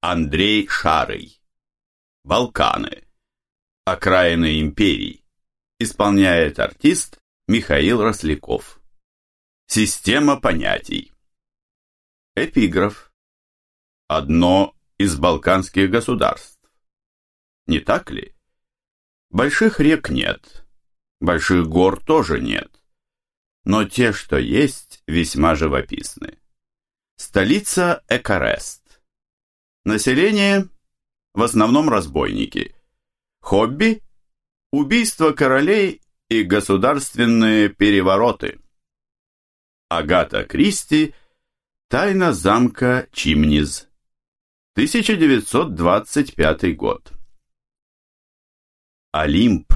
Андрей Шарый. Балканы. Окраины империй. Исполняет артист Михаил Росляков. Система понятий. Эпиграф. Одно из балканских государств. Не так ли? Больших рек нет, больших гор тоже нет, но те, что есть, весьма живописны. Столица Экарест. Население в основном разбойники. Хобби – убийство королей и государственные перевороты. Агата Кристи «Тайна замка Чимниз», 1925 год. Олимп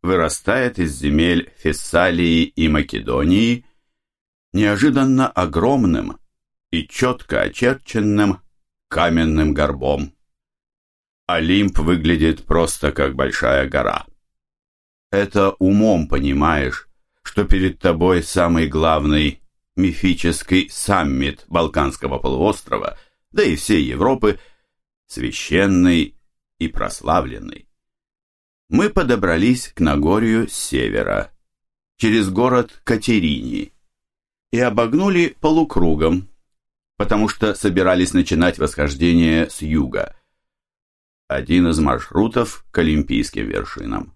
вырастает из земель Фессалии и Македонии неожиданно огромным и четко очерченным каменным горбом. Олимп выглядит просто как большая гора. Это умом понимаешь, что перед тобой самый главный мифический саммит Балканского полуострова, да и всей Европы, священный и прославленный. Мы подобрались к Нагорью с севера, через город Катерини, и обогнули полукругом, потому что собирались начинать восхождение с юга – один из маршрутов к Олимпийским вершинам.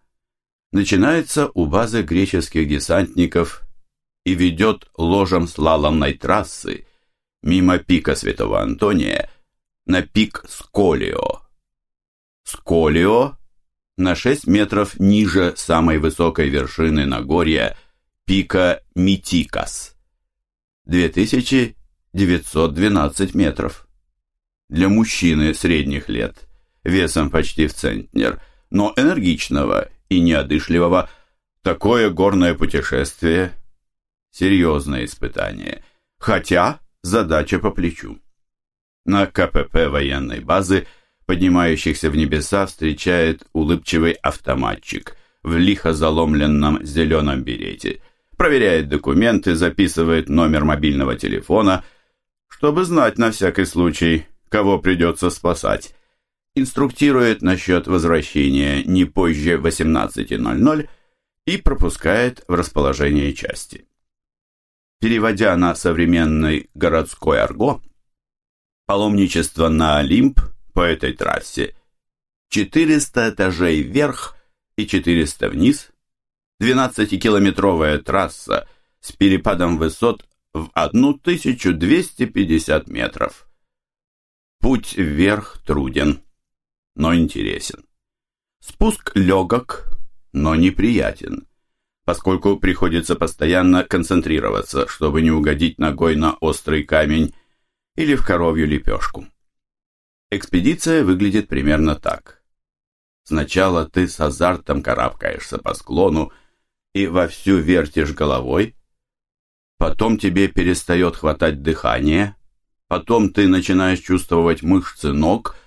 Начинается у базы греческих десантников и ведет ложем слаломной трассы мимо пика Святого Антония на пик Сколио. Сколио на 6 метров ниже самой высокой вершины Нагорья пика Митикас. 2912 метров. Для мужчины средних лет – весом почти в центнер, но энергичного и неодышливого, такое горное путешествие – серьезное испытание, хотя задача по плечу. На КПП военной базы поднимающихся в небеса встречает улыбчивый автоматчик в лихо заломленном зеленом берете, проверяет документы, записывает номер мобильного телефона, чтобы знать на всякий случай, кого придется спасать, инструктирует насчет возвращения не позже 18.00 и пропускает в расположение части. Переводя на современный городской арго, паломничество на Олимп по этой трассе 400 этажей вверх и 400 вниз, 12-километровая трасса с перепадом высот в 1250 метров. Путь вверх труден но интересен. Спуск легок, но неприятен, поскольку приходится постоянно концентрироваться, чтобы не угодить ногой на острый камень или в коровью лепешку. Экспедиция выглядит примерно так. Сначала ты с азартом карабкаешься по склону и вовсю вертишь головой, потом тебе перестает хватать дыхание, потом ты начинаешь чувствовать мышцы ног –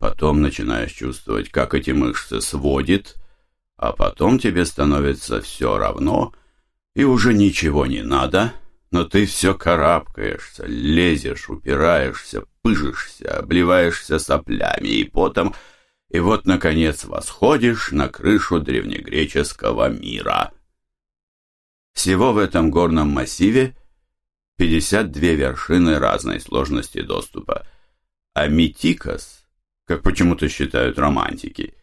Потом начинаешь чувствовать, как эти мышцы сводит, а потом тебе становится все равно, и уже ничего не надо, но ты все карабкаешься, лезешь, упираешься, пыжишься, обливаешься соплями и потом, и вот, наконец, восходишь на крышу древнегреческого мира. Всего в этом горном массиве 52 вершины разной сложности доступа, а Митикос – как почему-то считают романтики,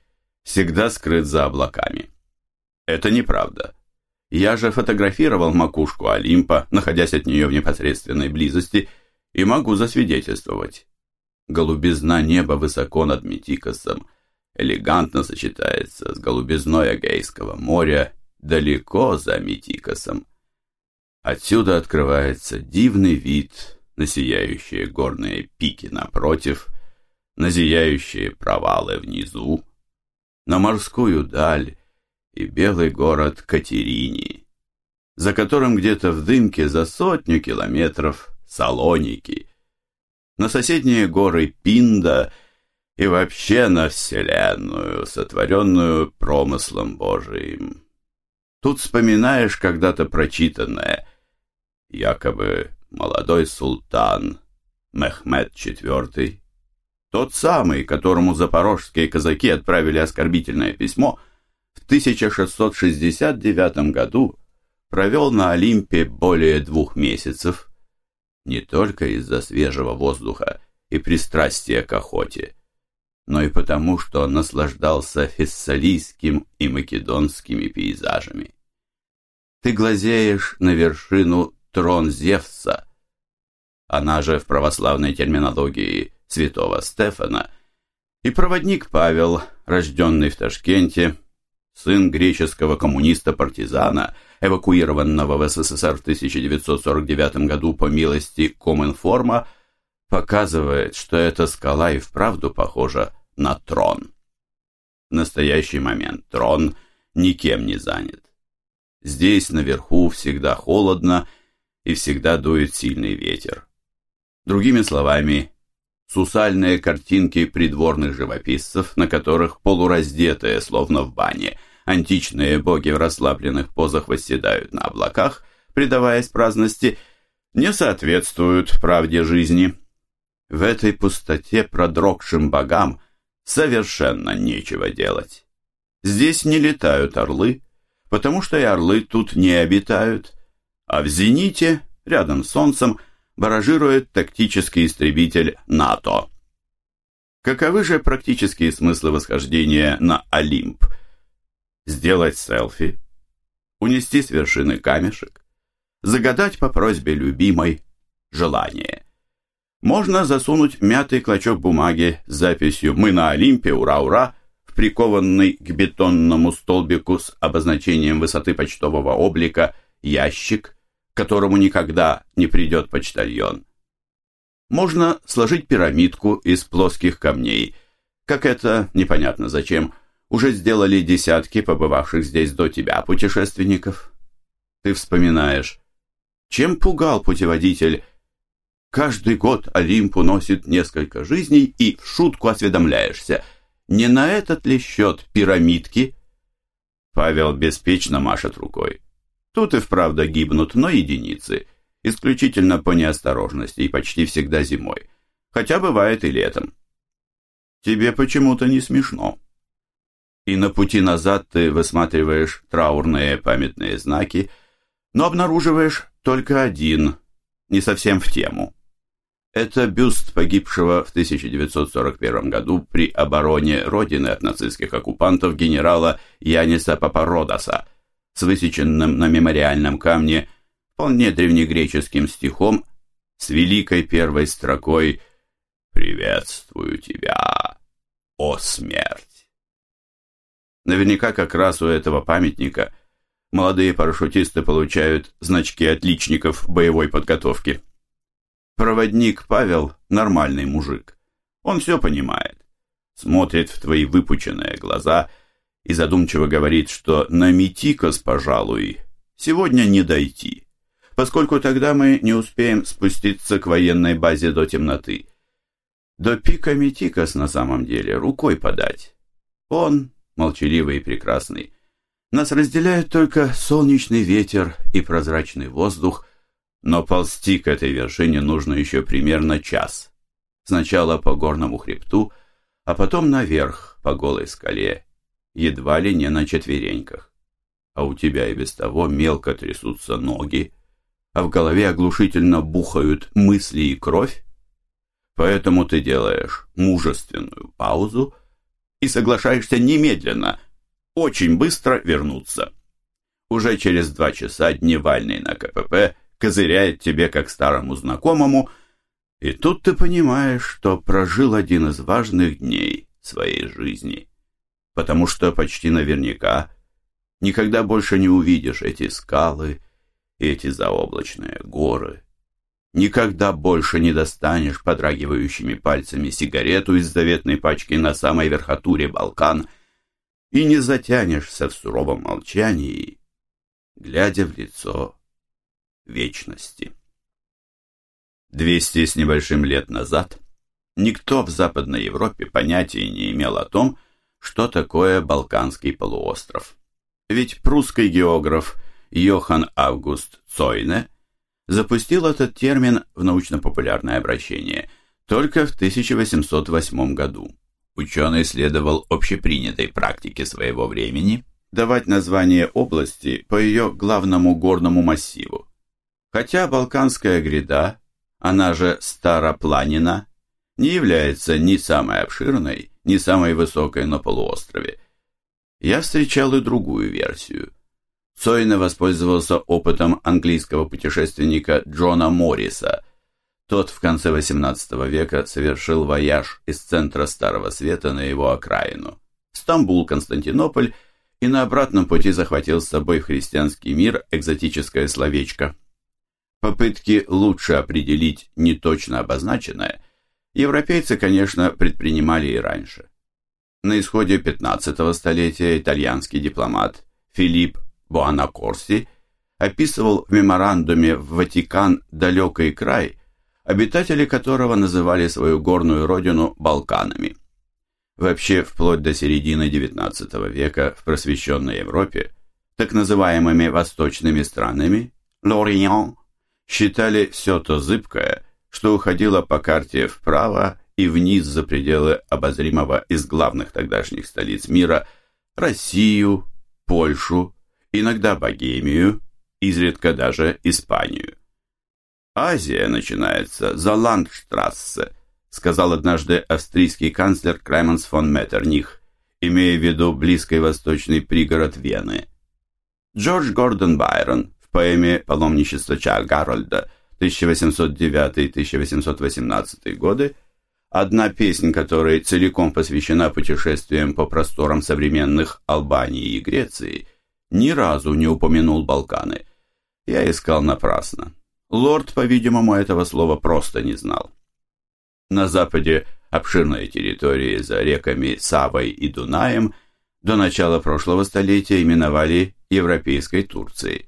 всегда скрыт за облаками. Это неправда. Я же фотографировал макушку Олимпа, находясь от нее в непосредственной близости, и могу засвидетельствовать. Голубизна неба высоко над Метикосом элегантно сочетается с голубизной Эгейского моря далеко за Метикосом. Отсюда открывается дивный вид на сияющие горные пики напротив – на зияющие провалы внизу, на морскую даль и белый город Катерини, за которым где-то в дымке за сотню километров Салоники, на соседние горы Пинда и вообще на Вселенную, сотворенную промыслом Божиим. Тут вспоминаешь когда-то прочитанное, якобы молодой султан Мехмед IV Тот самый, которому запорожские казаки отправили оскорбительное письмо, в 1669 году провел на Олимпе более двух месяцев, не только из-за свежего воздуха и пристрастия к охоте, но и потому, что наслаждался фессалийским и македонскими пейзажами. Ты глазеешь на вершину трон Зевса, она же в православной терминологии святого Стефана, и проводник Павел, рожденный в Ташкенте, сын греческого коммуниста-партизана, эвакуированного в СССР в 1949 году по милости Коминформа, показывает, что эта скала и вправду похожа на трон. В настоящий момент трон никем не занят. Здесь наверху всегда холодно и всегда дует сильный ветер. Другими словами, сусальные картинки придворных живописцев, на которых полураздетые, словно в бане, античные боги в расслабленных позах восседают на облаках, предаваясь праздности, не соответствуют правде жизни. В этой пустоте продрогшим богам совершенно нечего делать. Здесь не летают орлы, потому что и орлы тут не обитают, а в зените, рядом с солнцем, баражирует тактический истребитель НАТО. Каковы же практические смыслы восхождения на Олимп? Сделать селфи, унести с вершины камешек, загадать по просьбе любимой желание. Можно засунуть мятый клочок бумаги с записью «Мы на Олимпе, ура-ура!» в прикованный к бетонному столбику с обозначением высоты почтового облика ящик, которому никогда не придет почтальон. Можно сложить пирамидку из плоских камней, как это, непонятно зачем, уже сделали десятки побывавших здесь до тебя путешественников. Ты вспоминаешь, чем пугал путеводитель Каждый год Олимп уносит несколько жизней и в шутку осведомляешься, не на этот ли счет пирамидки? Павел беспечно машет рукой. Тут и вправду гибнут, но единицы, исключительно по неосторожности и почти всегда зимой, хотя бывает и летом. Тебе почему-то не смешно. И на пути назад ты высматриваешь траурные памятные знаки, но обнаруживаешь только один, не совсем в тему. Это бюст погибшего в 1941 году при обороне Родины от нацистских оккупантов генерала Яниса Папародаса с высеченным на мемориальном камне вполне древнегреческим стихом с великой первой строкой «Приветствую тебя, о смерть!». Наверняка как раз у этого памятника молодые парашютисты получают значки отличников боевой подготовки. Проводник Павел – нормальный мужик. Он все понимает. Смотрит в твои выпученные глаза и задумчиво говорит, что на Митикос, пожалуй, сегодня не дойти, поскольку тогда мы не успеем спуститься к военной базе до темноты. До пика Митикос на самом деле рукой подать. Он, молчаливый и прекрасный, нас разделяют только солнечный ветер и прозрачный воздух, но ползти к этой вершине нужно еще примерно час. Сначала по горному хребту, а потом наверх, по голой скале, едва ли не на четвереньках. А у тебя и без того мелко трясутся ноги, а в голове оглушительно бухают мысли и кровь. Поэтому ты делаешь мужественную паузу и соглашаешься немедленно, очень быстро вернуться. Уже через два часа дневальный на КПП – козыряет тебе как старому знакомому, и тут ты понимаешь, что прожил один из важных дней своей жизни, потому что почти наверняка никогда больше не увидишь эти скалы и эти заоблачные горы. Никогда больше не достанешь подрагивающими пальцами сигарету из заветной пачки на самой верхотуре Балкан и не затянешься в суровом молчании, глядя в лицо вечности. Двести с небольшим лет назад никто в Западной Европе понятия не имел о том, что такое Балканский полуостров. Ведь прусский географ Йохан Август Цойне запустил этот термин в научно-популярное обращение Только в 1808 году ученый следовал общепринятой практике своего времени давать название области по ее главному горному массиву. Хотя Балканская гряда, она же Старопланина, не является ни самой обширной, ни самой высокой на полуострове. Я встречал и другую версию. Сойна воспользовался опытом английского путешественника Джона Морриса. Тот в конце XVIII века совершил вояж из центра Старого Света на его окраину. Стамбул, Константинополь и на обратном пути захватил с собой в христианский мир экзотическое словечко. Попытки лучше определить неточно обозначенное европейцы, конечно, предпринимали и раньше. На исходе 15 столетия итальянский дипломат Филипп Буанакорси описывал в меморандуме в Ватикан далекий край, обитатели которого называли свою горную родину Балканами. Вообще, вплоть до середины XIX века в просвещенной Европе так называемыми восточными странами Лориан считали все то зыбкое, что уходило по карте вправо и вниз за пределы обозримого из главных тогдашних столиц мира Россию, Польшу, иногда Богемию, изредка даже Испанию. Азия начинается за Ландштрассе, сказал однажды австрийский канцлер Клеменс фон Меттерних, имея в виду близкий восточный пригород Вены. Джордж Гордон Байрон поэме «Паломничество Чарльза Гарольда» 1809-1818 годы, одна песня которой целиком посвящена путешествиям по просторам современных Албании и Греции, ни разу не упомянул Балканы. Я искал напрасно. Лорд, по-видимому, этого слова просто не знал. На западе обширной территории за реками Савой и Дунаем до начала прошлого столетия именовали Европейской Турцией,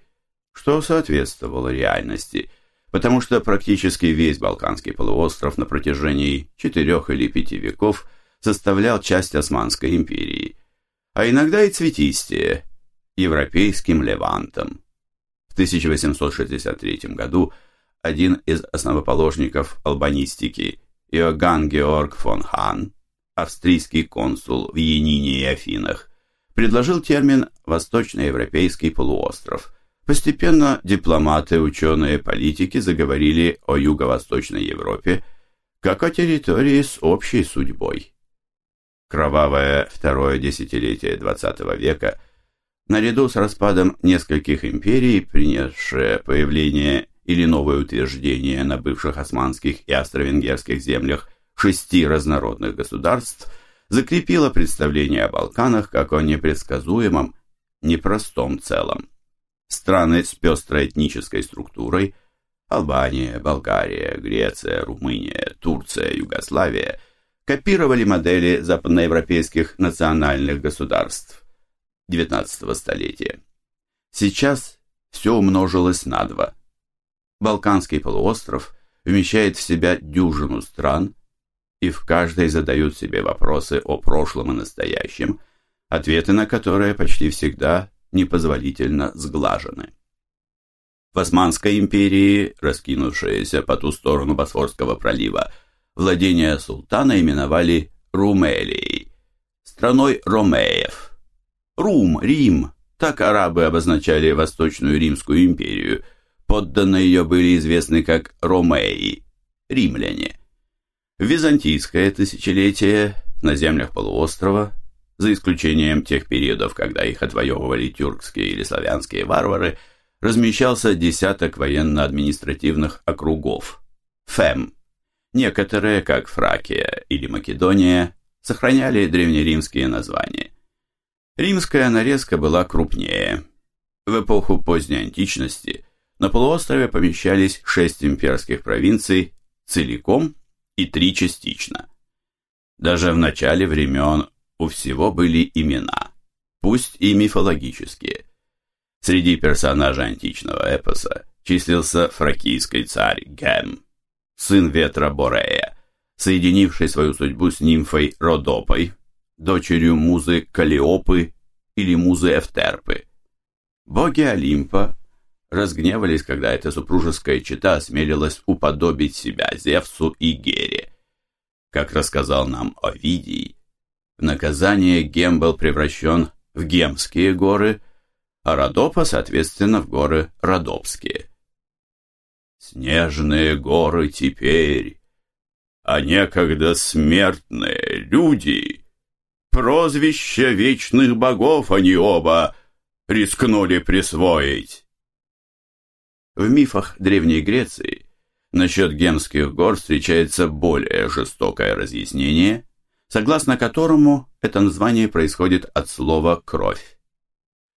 что соответствовало реальности, потому что практически весь Балканский полуостров на протяжении четырех или пяти веков составлял часть Османской империи, а иногда и цветистее, европейским Левантом. В 1863 году один из основоположников албанистики Иоганн Георг фон Хан, австрийский консул в Янине и Афинах, предложил термин «восточноевропейский полуостров». Постепенно дипломаты, ученые, политики заговорили о Юго-Восточной Европе как о территории с общей судьбой. Кровавое второе десятилетие XX века, наряду с распадом нескольких империй, принесшее появление или новое утверждение на бывших османских и австро-венгерских землях шести разнородных государств закрепило представление о Балканах как о непредсказуемом, непростом целом. Страны с пестрой этнической структурой Албания, Болгария, Греция, Румыния, Турция, Югославия копировали модели западноевропейских национальных государств XIX столетия. Сейчас все умножилось на два – Балканский полуостров вмещает в себя дюжину стран, и в каждой задают себе вопросы о прошлом и настоящем, ответы на которые почти всегда непозволительно сглажены. В Османской империи, раскинувшиеся по ту сторону Босфорского пролива, владения султана именовали Румелией, страной ромеев. Рум, Рим, так арабы обозначали Восточную Римскую империю – Подданные ее были известны как ромеи, римляне. В византийское тысячелетие на землях полуострова, за исключением тех периодов, когда их отвоевывали тюркские или славянские варвары, размещался десяток военно-административных округов – ФЭМ. Некоторые, как Фракия или Македония, сохраняли древнеримские названия. Римская нарезка была крупнее. В эпоху поздней античности на полуострове помещались шесть имперских провинций целиком и три частично. Даже в начале времен у всего были имена, пусть и мифологические. Среди персонажей античного эпоса числился фракийский царь Гем, сын ветра Борея, соединивший свою судьбу с нимфой Родопой, дочерью музы Калиопы или музы Эфтерпы. Боги Олимпа разгневались, когда эта супружеская чета осмелилась уподобить себя Зевсу и Гере. Как рассказал нам Овидий, в наказание Гем был превращен в Гемские горы, а Родопа, соответственно, в горы Родопские. Снежные горы теперь, а некогда смертные люди, прозвище вечных богов они оба рискнули присвоить. В мифах Древней Греции насчет Гемских гор встречается более жестокое разъяснение, согласно которому это название происходит от слова «кровь».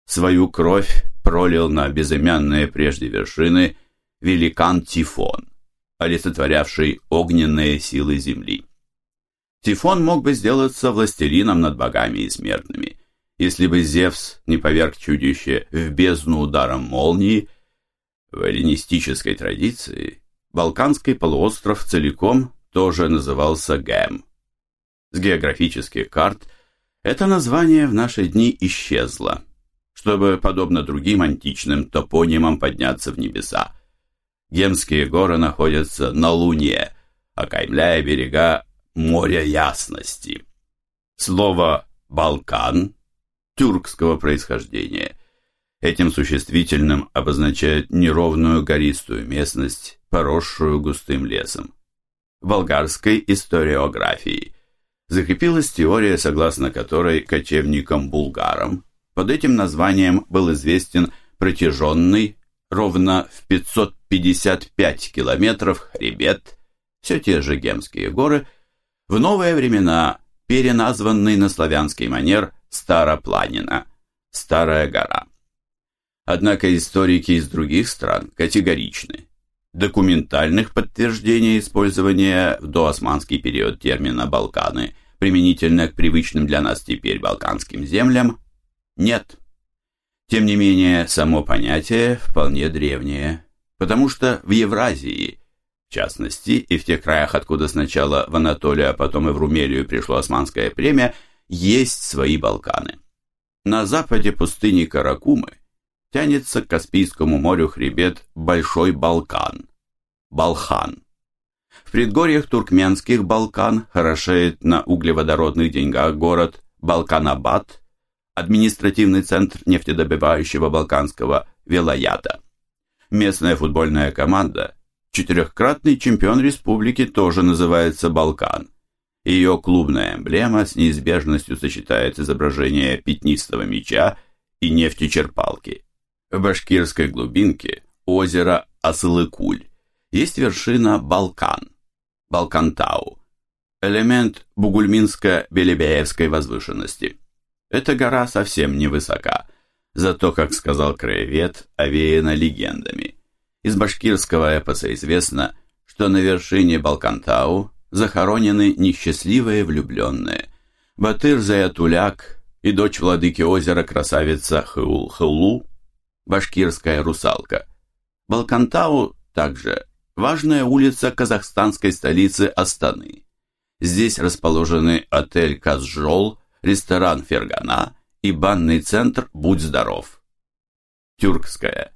Свою кровь пролил на безымянные прежде вершины великан Тифон, олицетворявший огненные силы земли. Тифон мог бы сделаться властелином над богами и смертными, если бы Зевс не поверг чудище в бездну ударом молнии. В эллинистической традиции Балканский полуостров целиком тоже назывался Гэм. С географических карт это название в наши дни исчезло, чтобы, подобно другим античным топонимам, подняться в небеса. Гемские горы находятся на Луне, окаймляя берега моря ясности. Слово «Балкан» тюркского происхождения. Этим существительным обозначает неровную гористую местность, поросшую густым лесом. В болгарской историографии закрепилась теория, согласно которой кочевникам-булгарам под этим названием был известен протяженный ровно в 555 километров хребет, все те же Гемские горы, в новые времена переназванный на славянский манер Старопланина, Старая гора. Однако историки из других стран категоричны. Документальных подтверждений использования в доосманский период термина «Балканы» применительно к привычным для нас теперь балканским землям нет. Тем не менее, само понятие вполне древнее, потому что в Евразии, в частности, и в тех краях, откуда сначала в Анатолию, а потом и в Румелию пришло османское племя, есть свои Балканы. На западе пустыни Каракумы тянется к Каспийскому морю хребет Большой Балкан, Балхан. В предгорьях туркменских Балкан хорошеет на углеводородных деньгах город Балканабад, административный центр нефтедобывающего балканского Велаята. Местная футбольная команда, четырехкратный чемпион республики, тоже называется Балкан. Ее клубная эмблема с неизбежностью сочетает изображение пятнистого меча и нефтечерпалки. В башкирской глубинке озеро Асылыкуль есть вершина Балкан, Балкантау, элемент Бугульминско-Белебеевской возвышенности. Эта гора совсем невысока, зато, как сказал краевед, овеяна легендами. Из башкирского эпоса известно, что на вершине Балкантау захоронены несчастливые влюбленные. Батыр Заятуляк и дочь владыки озера красавица Хыул-Хылу, башкирская русалка. Балкантау также важная улица казахстанской столицы Астаны. Здесь расположены отель Казжол, ресторан Фергана и банный центр «Будь здоров». Тюркская,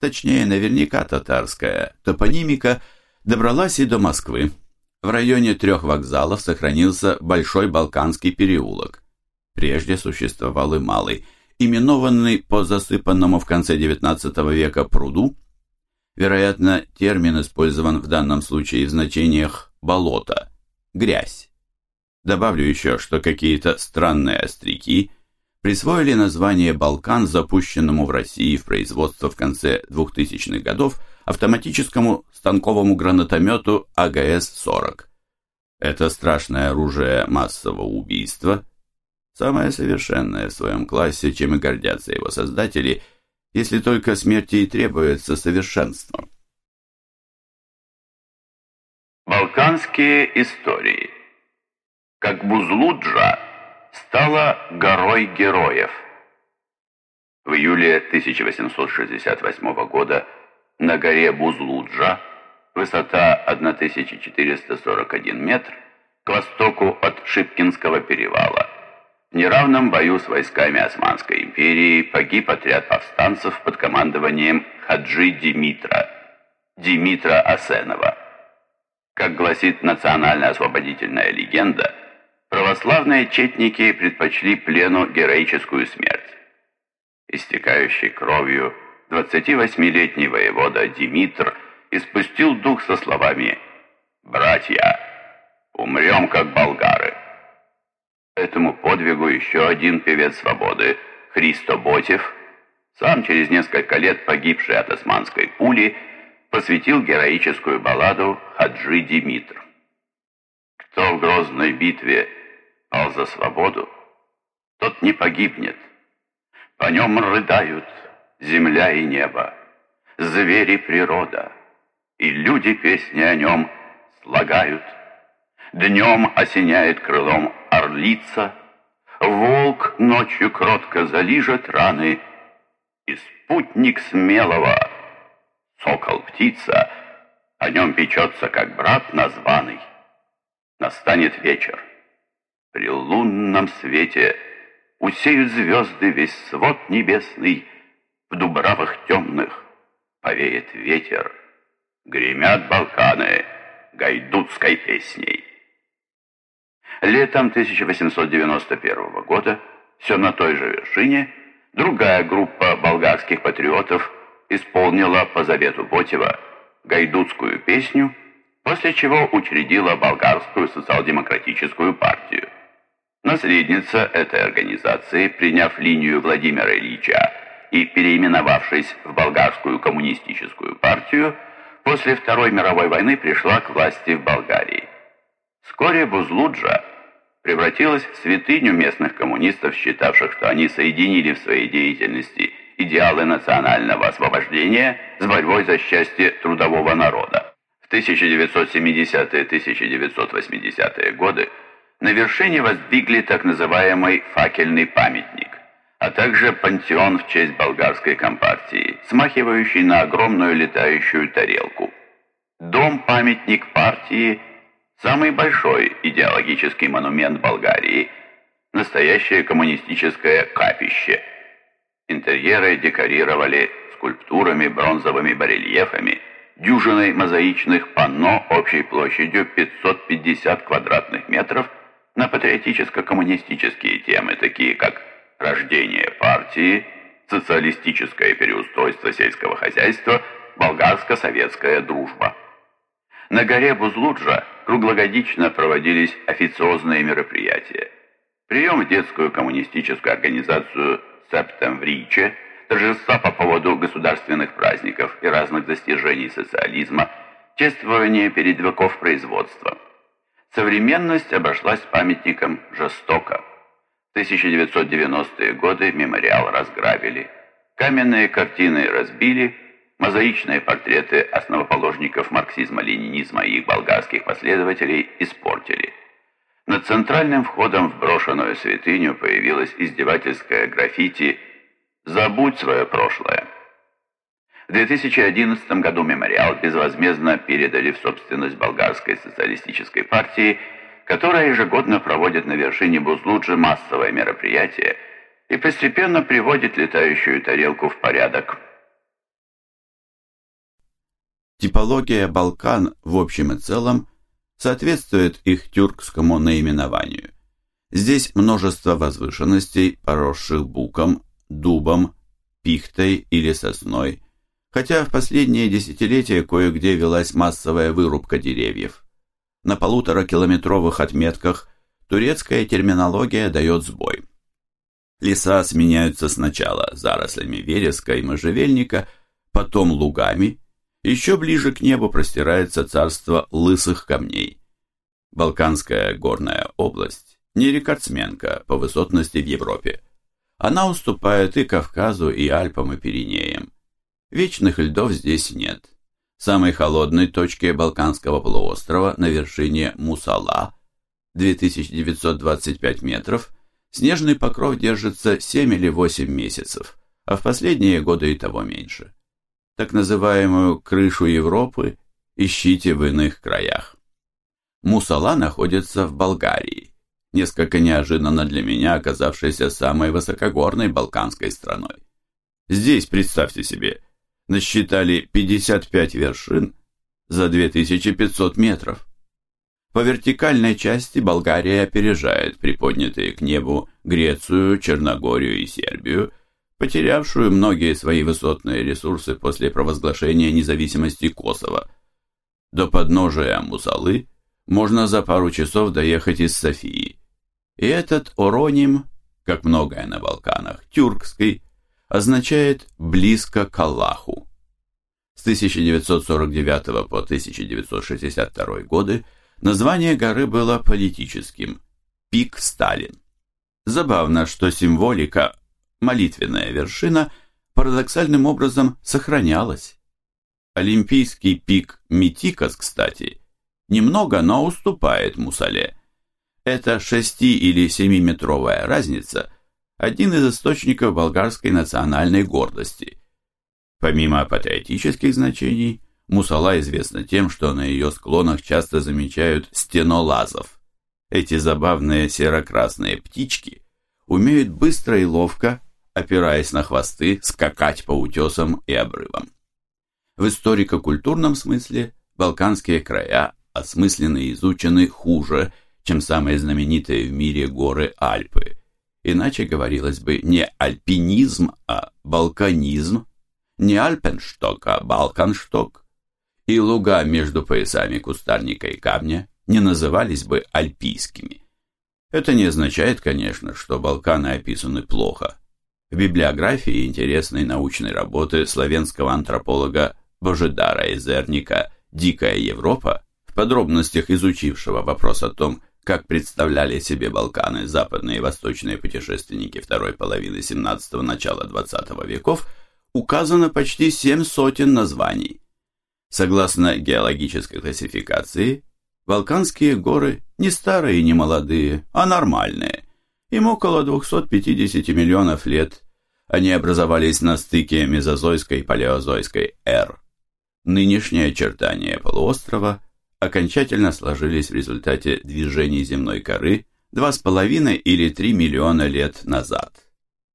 точнее наверняка татарская, топонимика добралась и до Москвы. В районе трех вокзалов сохранился Большой Балканский переулок. Прежде существовал и Малый, именованный по засыпанному в конце XIX века пруду. Вероятно, термин использован в данном случае в значениях «болото», «грязь». Добавлю еще, что какие-то странные остряки присвоили название «Балкан» запущенному в России в производство в конце 2000-х годов – автоматическому станковому гранатомету АГС-40. Это страшное оружие массового убийства, самое совершенное в своем классе, чем и гордятся его создатели, если только смерти и требуется совершенство. Балканские истории Как Бузлуджа стала горой героев. В июле 1868 года на горе Бузлуджа, высота 1441 метр, к востоку от Шипкинского перевала. В неравном бою с войсками Османской империи погиб отряд повстанцев под командованием Хаджи Димитра, Димитра Асенова. Как гласит национально-освободительная легенда, православные четники предпочли плену героическую смерть. Истекающий кровью 28-летний воевода Димитр испустил дух со словами «Братья, умрем как болгары». Этому подвигу еще один певец свободы, Христо Ботев, сам через несколько лет погибший от османской пули, посвятил героическую балладу «Хаджи Димитр». Кто в грозной битве пал за свободу, тот не погибнет. По нем рыдают земля и небо, звери природа, и люди песни о нем слагают. Днем осеняет крылом орлица, волк ночью кротко залижет раны, и спутник смелого, сокол-птица, о нем печется, как брат названный. Настанет вечер. При лунном свете усеют звезды весь свод небесный, в дубравах темных повеет ветер, гремят Балканы гайдутской песней. Летом 1891 года, все на той же вершине, другая группа болгарских патриотов исполнила по завету Ботева гайдутскую песню, после чего учредила болгарскую социал-демократическую партию. Наследница этой организации, приняв линию Владимира Ильича и переименовавшись в болгарскую коммунистическую партию, после Второй мировой войны пришла к власти в Болгарии. Вскоре Бузлуджа превратилась в святыню местных коммунистов, считавших, что они соединили в своей деятельности идеалы национального освобождения с борьбой за счастье трудового народа. В 1970-1980-е годы на вершине воздвигли так называемый факельный памятник, а также пантеон в честь болгарской компартии, смахивающий на огромную летающую тарелку. Дом-памятник партии – Самый большой идеологический монумент Болгарии – настоящее коммунистическое капище. Интерьеры декорировали скульптурами, бронзовыми барельефами, дюжиной мозаичных панно общей площадью 550 квадратных метров на патриотическо-коммунистические темы, такие как рождение партии, социалистическое переустройство сельского хозяйства, болгарско-советская дружба. На горе Бузлуджа круглогодично проводились официозные мероприятия. Прием в детскую коммунистическую организацию «Септемвриче», торжества по поводу государственных праздников и разных достижений социализма, чествование передвигов производства. Современность обошлась памятником жестоко. В 1990-е годы мемориал разграбили. Каменные картины разбили, Мозаичные портреты основоположников марксизма-ленинизма и их болгарских последователей испортили. Над центральным входом в брошенную святыню появилась издевательская граффити «Забудь свое прошлое». В 2011 году мемориал безвозмездно передали в собственность болгарской социалистической партии, которая ежегодно проводит на вершине Бузлуджи массовое мероприятие и постепенно приводит летающую тарелку в порядок – Типология Балкан в общем и целом соответствует их тюркскому наименованию. Здесь множество возвышенностей, поросших буком, дубом, пихтой или сосной, хотя в последние десятилетия кое-где велась массовая вырубка деревьев. На полуторакилометровых отметках турецкая терминология дает сбой. Леса сменяются сначала зарослями вереска и можжевельника, потом лугами, еще ближе к небу простирается царство лысых камней. Балканская горная область не рекордсменка по высотности в Европе. Она уступает и Кавказу, и Альпам, и Пиренеям. Вечных льдов здесь нет. Самой холодной точке Балканского полуострова на вершине Мусала 2925 метров снежный покров держится 7 или 8 месяцев, а в последние годы и того меньше так называемую крышу Европы ищите в иных краях. Мусала находится в Болгарии, несколько неожиданно для меня оказавшейся самой высокогорной балканской страной. Здесь, представьте себе, насчитали 55 вершин, за 2500 метров. По вертикальной части Болгария опережает приподнятые к небу Грецию, Черногорию и Сербию, потерявшую многие свои высотные ресурсы после провозглашения независимости Косово. До подножия Мусалы можно за пару часов доехать из Софии. И этот ороним, как многое на Балканах, тюркский, означает «близко к Аллаху». С 1949 по 1962 годы название горы было политическим – Пик Сталин. Забавно, что символика, молитвенная вершина, парадоксальным образом сохранялась. Олимпийский пик Митикас, кстати, немного, но уступает Мусале. Эта шести- или семиметровая разница – один из источников болгарской национальной гордости. Помимо патриотических значений, Мусала известна тем, что на ее склонах часто замечают стенолазов. Эти забавные серо-красные птички умеют быстро и ловко, опираясь на хвосты, скакать по утесам и обрывам. В историко-культурном смысле балканские края осмыслены и изучены хуже, чем самые знаменитые в мире горы Альпы. Иначе говорилось бы не альпинизм, а балканизм, не альпеншток, а балканшток. И луга между поясами кустарника и камня не назывались бы альпийскими. Это не означает, конечно, что Балканы описаны плохо. В библиографии интересной научной работы славянского антрополога Божидара Изерника «Дикая Европа», в подробностях изучившего вопрос о том, как представляли себе Балканы западные и восточные путешественники второй половины 17-го начала 20 веков, указано почти семь сотен названий. Согласно геологической классификации, Балканские горы не старые и не молодые, а нормальные. Им около 250 миллионов лет. Они образовались на стыке мезозойской и палеозойской эр. Нынешние очертания полуострова окончательно сложились в результате движений земной коры 2,5 или 3 миллиона лет назад.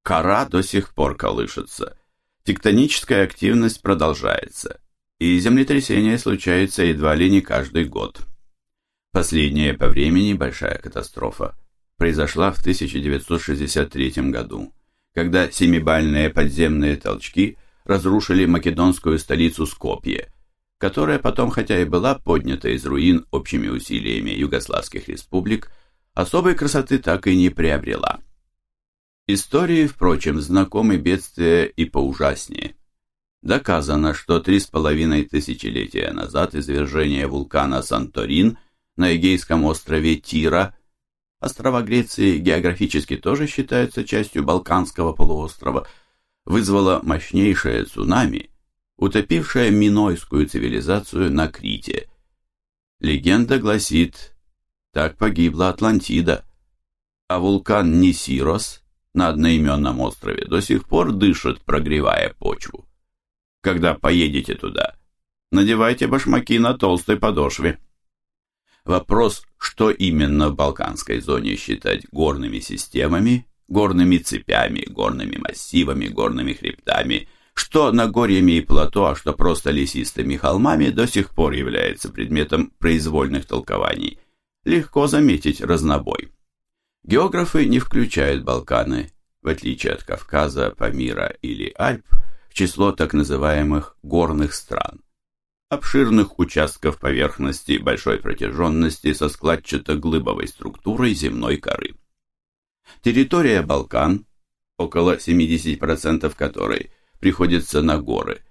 Кора до сих пор колышется. Тектоническая активность продолжается, и землетрясения случаются едва ли не каждый год. Последняя по времени большая катастрофа произошла в 1963 году, когда семибальные подземные толчки разрушили македонскую столицу Скопье, которая потом, хотя и была поднята из руин общими усилиями югославских республик, особой красоты так и не приобрела. Истории, впрочем, знакомы бедствия и поужаснее. Доказано, что три с половиной тысячелетия назад извержение вулкана Санторин – на Эгейском острове Тира. Острова Греции географически тоже считаются частью Балканского полуострова, вызвало мощнейшее цунами, утопившее минойскую цивилизацию на Крите. Легенда гласит, так погибла Атлантида, а вулкан Нисирос на одноименном острове до сих пор дышит, прогревая почву. Когда поедете туда, надевайте башмаки на толстой подошве. Вопрос, что именно в Балканской зоне считать горными системами, горными цепями, горными массивами, горными хребтами, что Нагорьями и плато, а что просто лесистыми холмами, до сих пор является предметом произвольных толкований. Легко заметить разнобой. Географы не включают Балканы, в отличие от Кавказа, Памира или Альп, в число так называемых горных стран обширных участков поверхности большой протяженности со складчато-глыбовой структурой земной коры. Территория Балкан, около 70% которой приходится на горы,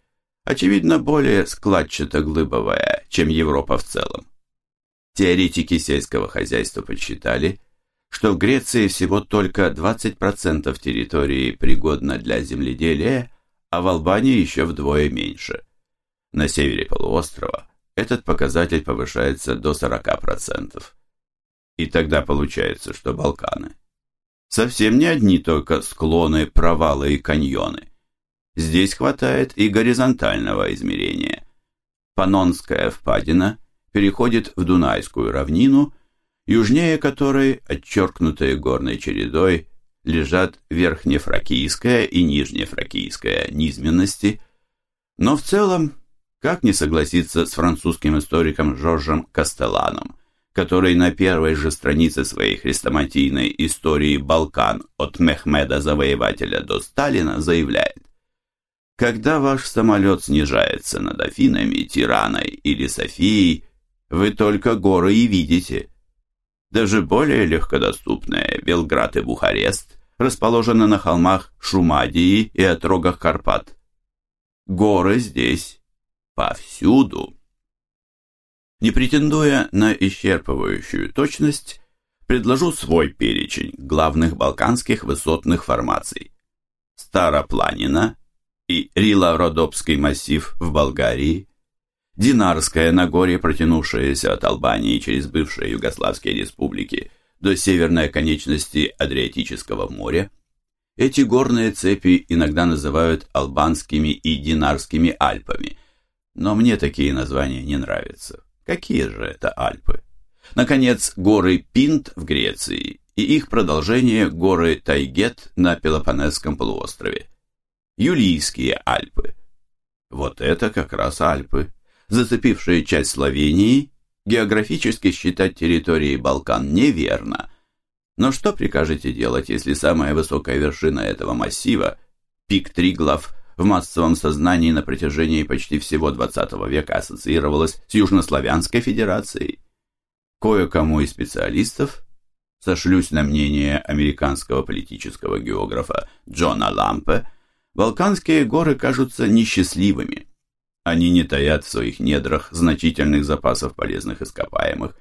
очевидно более складчато-глыбовая, чем Европа в целом. Теоретики сельского хозяйства подсчитали, что в Греции всего только 20% территории пригодно для земледелия, а в Албании еще вдвое меньше. На севере полуострова этот показатель повышается до 40%. И тогда получается, что Балканы совсем не одни только склоны, провалы и каньоны. Здесь хватает и горизонтального измерения. Панонская впадина переходит в Дунайскую равнину, южнее которой, отчеркнутые горной чередой, лежат верхнефракийская и нижнефракийская низменности, но в целом Как не согласиться с французским историком Жоржем Кастеланом, который на первой же странице своей хрестоматийной истории «Балкан» от Мехмеда Завоевателя до Сталина заявляет когда ваш самолет снижается над Афинами, Тираной или Софией, вы только горы и видите. Даже более легкодоступные Белград и Бухарест расположены на холмах Шумадии и отрогах Карпат. Горы здесь повсюду. Не претендуя на исчерпывающую точность, предложу свой перечень главных балканских высотных формаций. Старопланина – и Рила-Родопский массив в Болгарии, Динарское Нагорье, протянувшееся от Албании через бывшие югославские республики до северной оконечности Адриатического моря. Эти горные цепи иногда называют албанскими и динарскими Альпами, но мне такие названия не нравятся. Какие же это Альпы? Наконец, горы Пинт в Греции и их продолжение горы Тайгет на Пелопонесском полуострове. Юлийские Альпы. Вот это как раз Альпы, зацепившие часть Словении, географически считать территорией Балкан неверно. Но что прикажете делать, если самая высокая вершина этого массива, пик Триглав, в массовом сознании на протяжении почти всего XX века ассоциировалась с Южнославянской Федерацией? Кое-кому из специалистов сошлюсь на мнение американского политического географа Джона Лампе – Балканские горы кажутся несчастливыми. Они не таят в своих недрах значительных запасов полезных ископаемых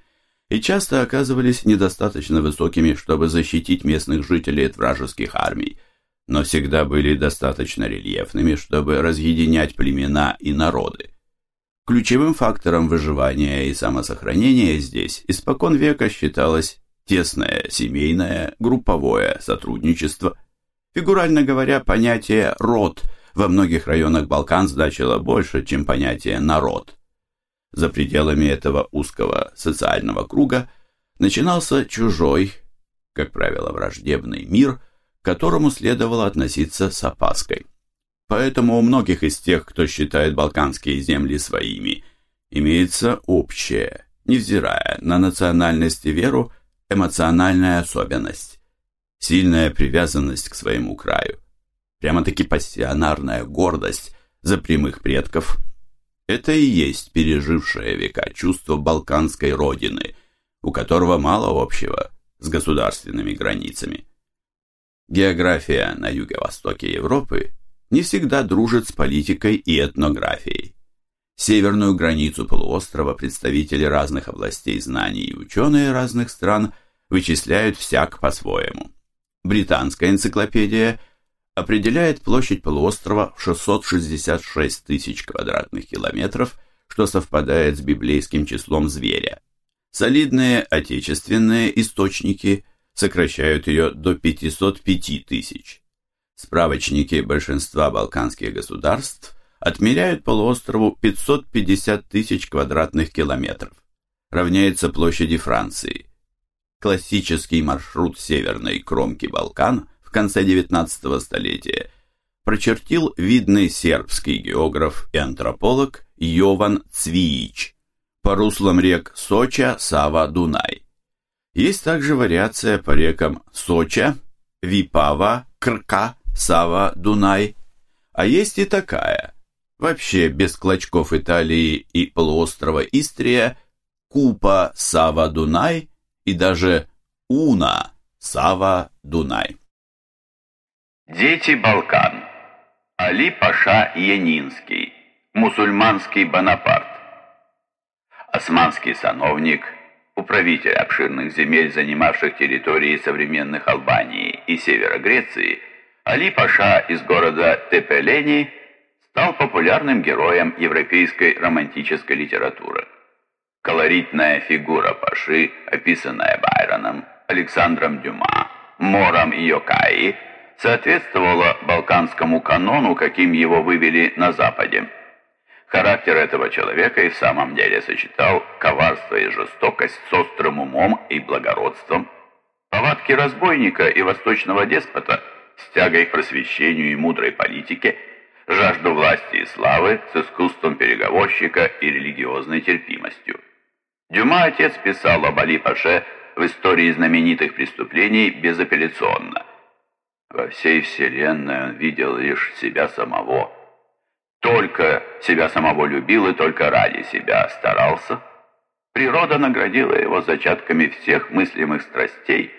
и часто оказывались недостаточно высокими, чтобы защитить местных жителей от вражеских армий, но всегда были достаточно рельефными, чтобы разъединять племена и народы. Ключевым фактором выживания и самосохранения здесь испокон века считалось тесное семейное групповое сотрудничество – Фигурально говоря, понятие «род» во многих районах Балкан значило больше, чем понятие «народ». За пределами этого узкого социального круга начинался чужой, как правило, враждебный мир, которому следовало относиться с опаской. Поэтому у многих из тех, кто считает балканские земли своими, имеется общее, невзирая на национальность и веру, эмоциональная особенность сильная привязанность к своему краю, прямо-таки пассионарная гордость за прямых предков. Это и есть пережившее века чувство балканской родины, у которого мало общего с государственными границами. География на юго-востоке Европы не всегда дружит с политикой и этнографией. Северную границу полуострова представители разных областей знаний и ученые разных стран вычисляют всяк по-своему. Британская энциклопедия определяет площадь полуострова в 666 тысяч квадратных километров, что совпадает с библейским числом зверя. Солидные отечественные источники сокращают ее до 505 тысяч. Справочники большинства балканских государств отмеряют полуострову 550 тысяч квадратных километров. Равняется площади Франции классический маршрут северной кромки Балкан в конце XIX столетия прочертил видный сербский географ и антрополог Йован Цвиич по руслам рек Соча, Сава, Дунай. Есть также вариация по рекам Соча, Випава, Крка, Сава, Дунай, а есть и такая, вообще без клочков Италии и полуострова Истрия, Купа, Сава, Дунай – и даже Уна, Сава, Дунай. Дети Балкан. Али Паша Янинский, мусульманский Бонапарт. Османский сановник, управитель обширных земель, занимавших территории современных Албании и севера Греции, Али Паша из города Тепелени стал популярным героем европейской романтической литературы. Колоритная фигура Паши, описанная Байроном, Александром Дюма, Мором и Йокаи, соответствовала балканскому канону, каким его вывели на Западе. Характер этого человека и в самом деле сочетал коварство и жестокость с острым умом и благородством. Повадки разбойника и восточного деспота с тягой к просвещению и мудрой политике жажду власти и славы с искусством переговорщика и религиозной терпимостью. Дюма отец писал об Али Паше в истории знаменитых преступлений безапелляционно. Во всей вселенной он видел лишь себя самого. Только себя самого любил и только ради себя старался. Природа наградила его зачатками всех мыслимых страстей,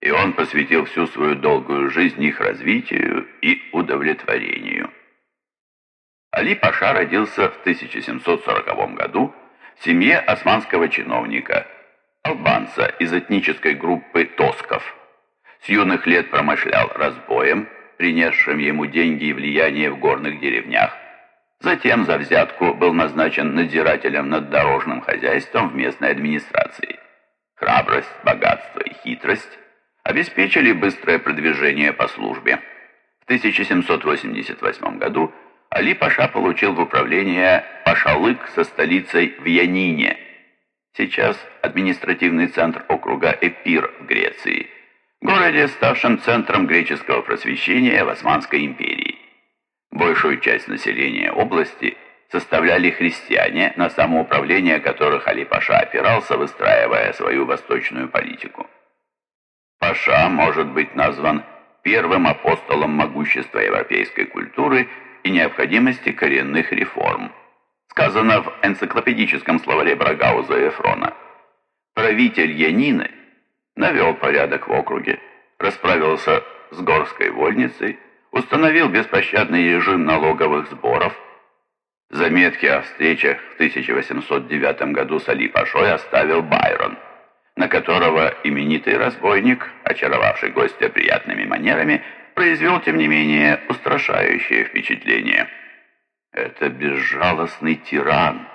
и он посвятил всю свою долгую жизнь их развитию и удовлетворению. Али Паша родился в 1740 году в семье османского чиновника, албанца из этнической группы тосков. С юных лет промышлял разбоем, принесшим ему деньги и влияние в горных деревнях. Затем за взятку был назначен надзирателем над дорожным хозяйством в местной администрации. Храбрость, богатство и хитрость обеспечили быстрое продвижение по службе. В 1788 году Али Паша получил в управление Пашалык со столицей в Янине. Сейчас административный центр округа Эпир в Греции, городе, ставшем центром греческого просвещения в Османской империи. Большую часть населения области составляли христиане, на самоуправление которых Али Паша опирался, выстраивая свою восточную политику. Паша может быть назван первым апостолом могущества европейской культуры и необходимости коренных реформ. Сказано в энциклопедическом словаре Брагауза и Эфрона. Правитель Янины навел порядок в округе, расправился с горской вольницей, установил беспощадный режим налоговых сборов. Заметки о встречах в 1809 году с Али Пашой оставил Байрон, на которого именитый разбойник, очаровавший гостя приятными манерами, произвел, тем не менее, устрашающее впечатление. Это безжалостный тиран,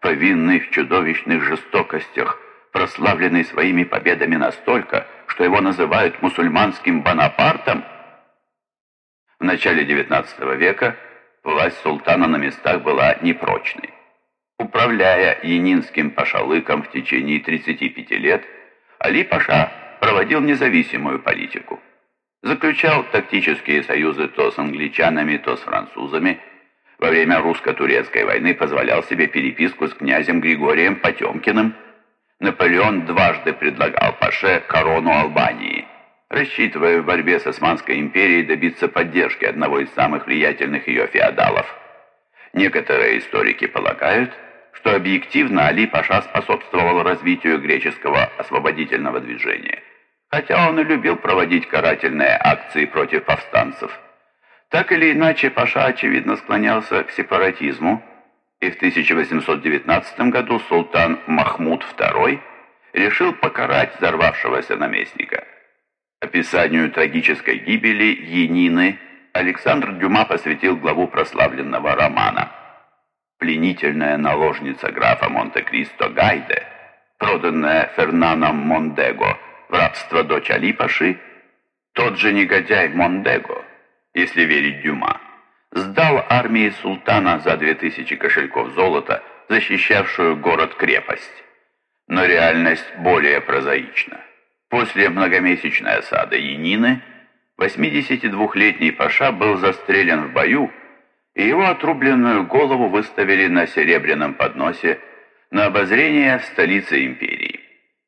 повинный в чудовищных жестокостях, прославленный своими победами настолько, что его называют мусульманским Бонапартом. В начале XIX века власть султана на местах была непрочной. Управляя Янинским пашалыком в течение 35 лет, Али Паша проводил независимую политику заключал тактические союзы то с англичанами, то с французами. Во время русско-турецкой войны позволял себе переписку с князем Григорием Потемкиным. Наполеон дважды предлагал Паше корону Албании, рассчитывая в борьбе с Османской империей добиться поддержки одного из самых влиятельных ее феодалов. Некоторые историки полагают, что объективно Али Паша способствовал развитию греческого освободительного движения хотя он и любил проводить карательные акции против повстанцев. Так или иначе, Паша, очевидно, склонялся к сепаратизму, и в 1819 году султан Махмуд II решил покарать взорвавшегося наместника. Описанию трагической гибели Янины Александр Дюма посвятил главу прославленного романа. Пленительная наложница графа Монте-Кристо Гайде, проданная Фернаном Мондего, в рабство дочь Алипаши, тот же негодяй Мондего, если верить Дюма, сдал армии султана за две тысячи кошельков золота, защищавшую город-крепость. Но реальность более прозаична. После многомесячной осады Янины 82-летний Паша был застрелен в бою, и его отрубленную голову выставили на серебряном подносе на обозрение в столице империи.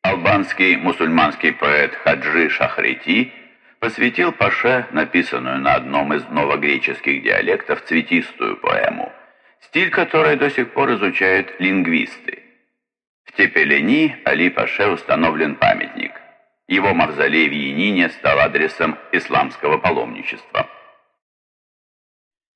Албанский мусульманский поэт Хаджи Шахрити посвятил Паше, написанную на одном из новогреческих диалектов, цветистую поэму, стиль которой до сих пор изучают лингвисты. В Тепелени Али Паше установлен памятник. Его мавзолей в Янине стал адресом исламского паломничества.